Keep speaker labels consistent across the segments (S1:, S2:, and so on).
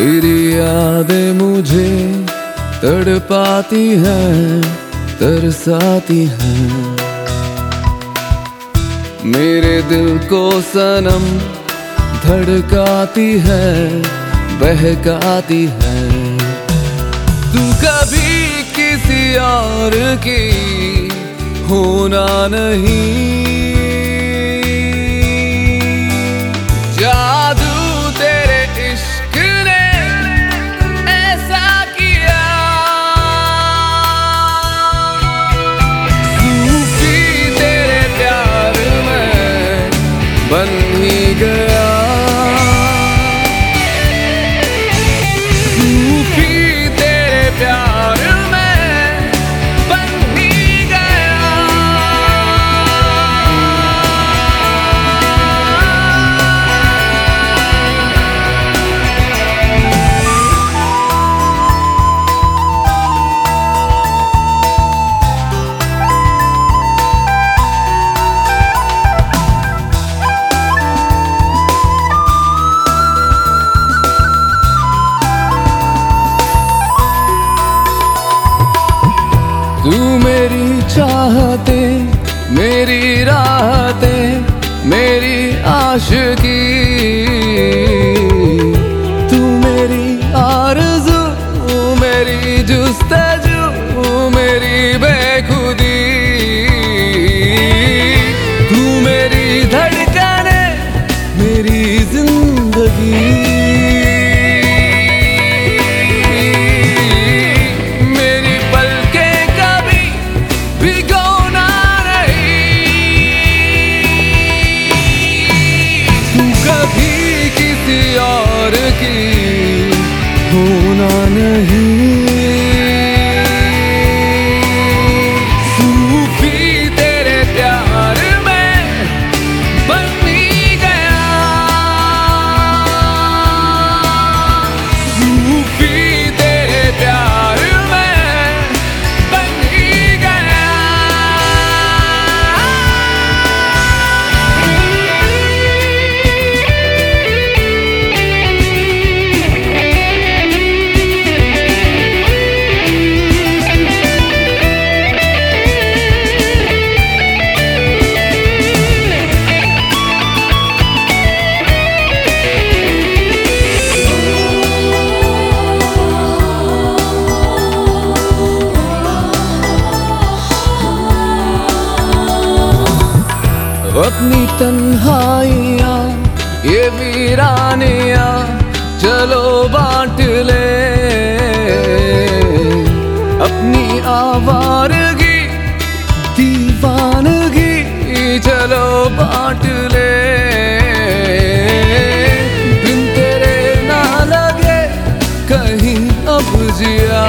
S1: यादें मुझे तड़पाती हैं, तरसाती हैं। मेरे दिल को सनम धड़काती है, बहकाती है। तू कभी किसी और की होना नहीं। तू मेरी चाहते, मेरी राहतें, मेरी आशिकी। तू मेरी आरज़ू मेरी जुस्तजू मेरी बेखुदी। तू मेरी धड़कने, मेरी ज़िंदगी। तू कभी अपनी तन्हाइया, ये वीरानियाँ, चलो बांट ले। अपनी आवारगी, दीवानगी, चलो बांट ले। बिन तेरे ना लगे, कहीं अब जिया।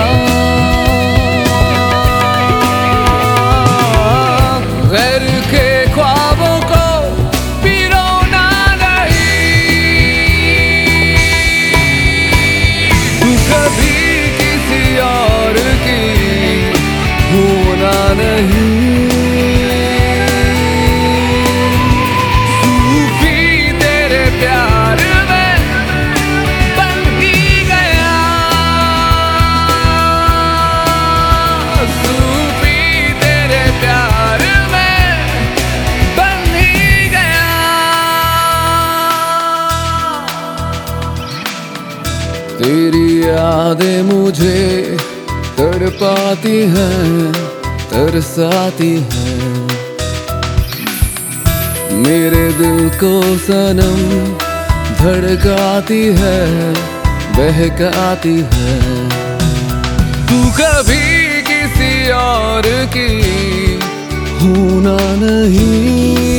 S1: तेरी यादें मुझे तड़पाती हैं। तरसाती है। मेरे दिल को सनम धड़काती है, बहकाती है। तू कभी किसी और की होना नहीं।